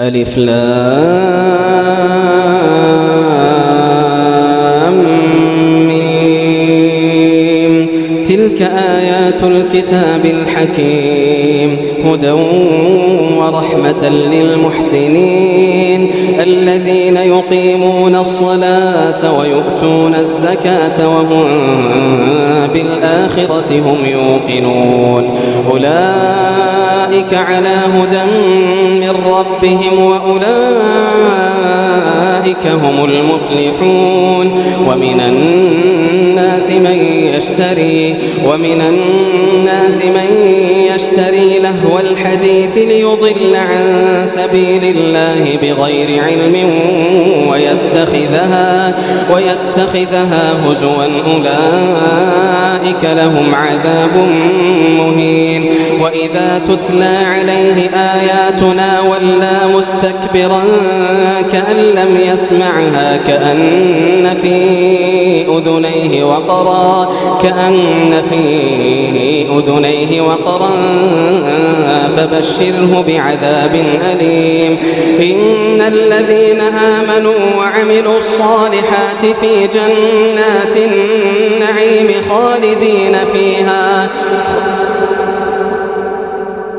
ألف لام ميم. تلك آيات الكتاب الحكيم. هدى ورحمة للمحسنين الذين يقيمون الصلاة ويؤتون الزكاة وهم بالآخرة هم يوقنون. أولئك على هدى من ربهم وأولئك هم المفلحون. ومن الناس من يشتري ومن الناس من يشتري لهو الحديث ليضل عن سبيل الله بغير علم ويتخذها ويتخذها هزوا. أولئك لهم عذاب مهين. وإذا تتلى عليه آياتنا ولا مستكبرا كأن لم يسمعها كأن في أذنيه وقرا كأن في أذنيه وقرا فبشره بعذاب أليم. إن الذين آمنوا وعملوا الصالحات في جنات النعيم خالدين فيها.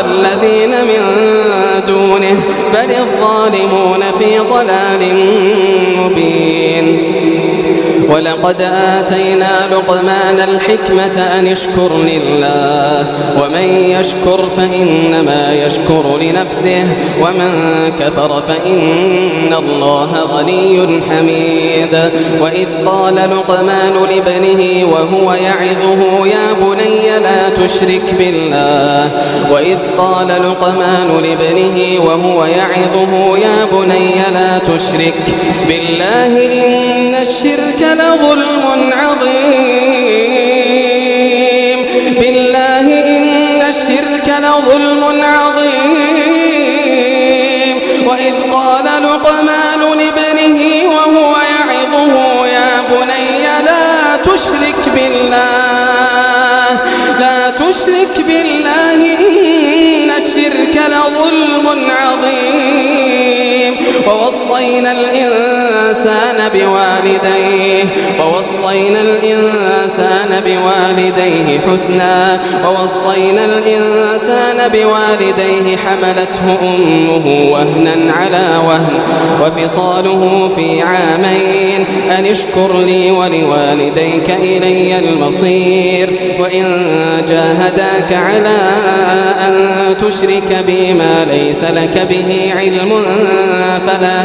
الذين من دونه بل الظالمون في ضلال مبين. ولقد آتينا لقمان الحكمة أن اشكر لله ومن يشكر فإنما يشكر لنفسه ومن كفر فإن الله غني حميد. وإذ قال لقمان لابنه وهو يعظه يا بني تشرك بالله. وإذ قال لقمان لابنه وهو يعظه يا بني لا تشرك بالله إن الشرك لظلم عظيم. بالله إن الشرك لظلم عظيم تشرك بالله إن الشرك لظلم عظيم. ووصينا الإنسان بوالديه ووصينا الإنسان بوالديه حسنا ووصينا الإنسان بوالديه حملته أمه وهنا على وهن وفصاله في عامين أن اشكر لي ولوالديك إلي المصير وإن جاهداك على أن تشرك بي ما ليس لك به علم فلا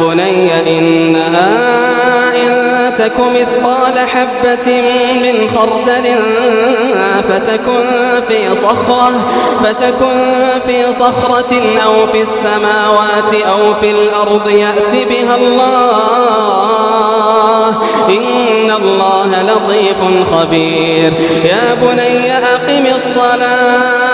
بني إنها إن تك مثقال حبة من خردل فتكن في صخرة فتكن في صخرة أو في السماوات أو في الأرض يأت بها الله. الله إن الله لطيف خبير. يا بني أقم الصلاة.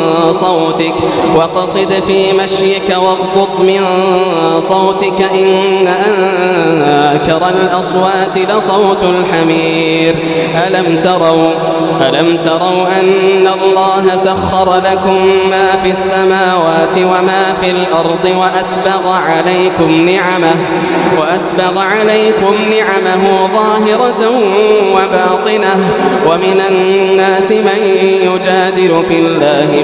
صوتك وقصد في مشيك واغضض من صوتك إن أنكر الأصوات لصوت الحمير. ألم تروا ألم تروا أن الله سخر لكم ما في السماوات وما في الأرض وأسبغ عليكم نعمه وأسبغ عليكم نعمه ظاهرة وباطنة. ومن الناس من يجادل في الله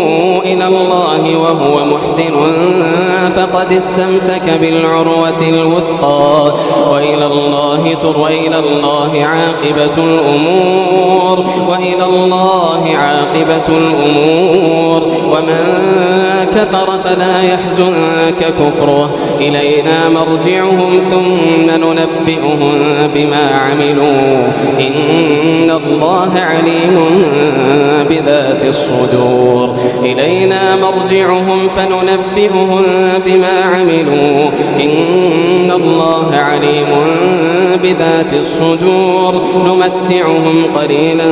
إلى الله وهو محسن فقد استمسك بالعروة الوثقى وإلى الله تر إلى الله عاقبة الأمور وإلى الله عاقبة الأمور. ومن كفر فلا يحزنك كفره. إلينا مرجعهم ثم ننبئهم بما عملوا. إن الله عليم بذات الصدور. إلينا مرجعهم فننبئهم بما عملوا. إن الله عليم بذات الصدور. نمتعهم قليلا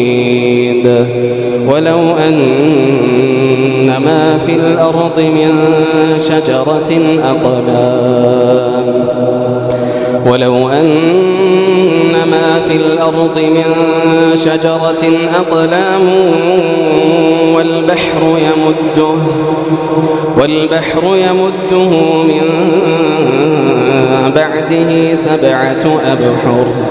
ولو أن ما في الأرض من شجرة أقلام. ولو أن ما في الأرض من شجرة أقلام والبحر يمده والبحر يمده من بعده سبعة أبحر.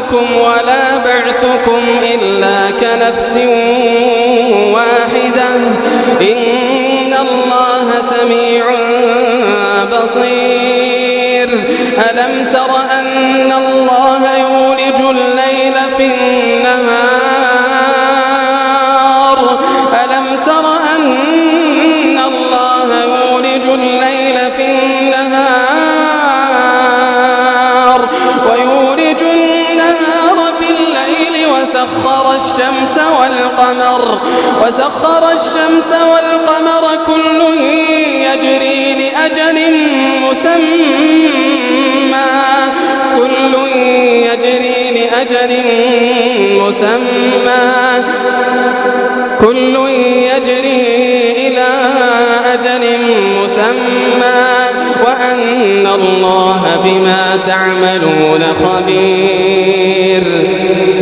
خلقكم ولا بعثكم إلا كنفس واحدة. إن الله سميع بصير. ألم تر أن الله يولج الليل في النهار وسخر الشمس والقمر وسخر الشمس والقمر كل يجري لأجل مسمى كل يجري لأجل مسمى كل يجري إلى أجل مسمى وأن الله بما تعملون خبير.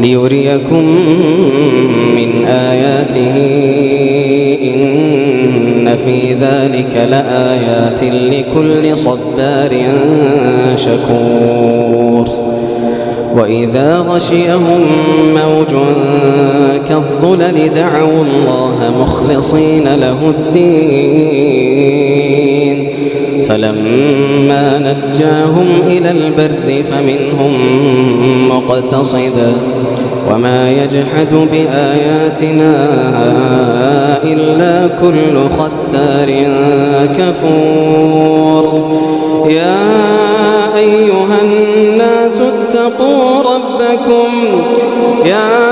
ليريكم من آياته إن في ذلك لآيات لكل صبار شكور. وإذا غشيهم موج كالظلل دعوا الله مخلصين له الدين. فلما نجاهم إلى البر فمنهم مقتصد وما يجحد بآياتنا إلا كل ختار كفور. يا أيها الناس اتقوا ربكم. يا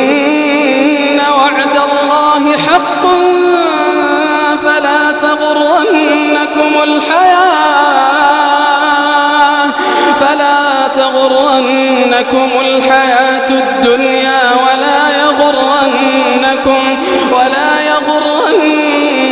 الحياة فلا تغرنكم الحياة الدنيا ولا يغرنكم ولا يغرنكم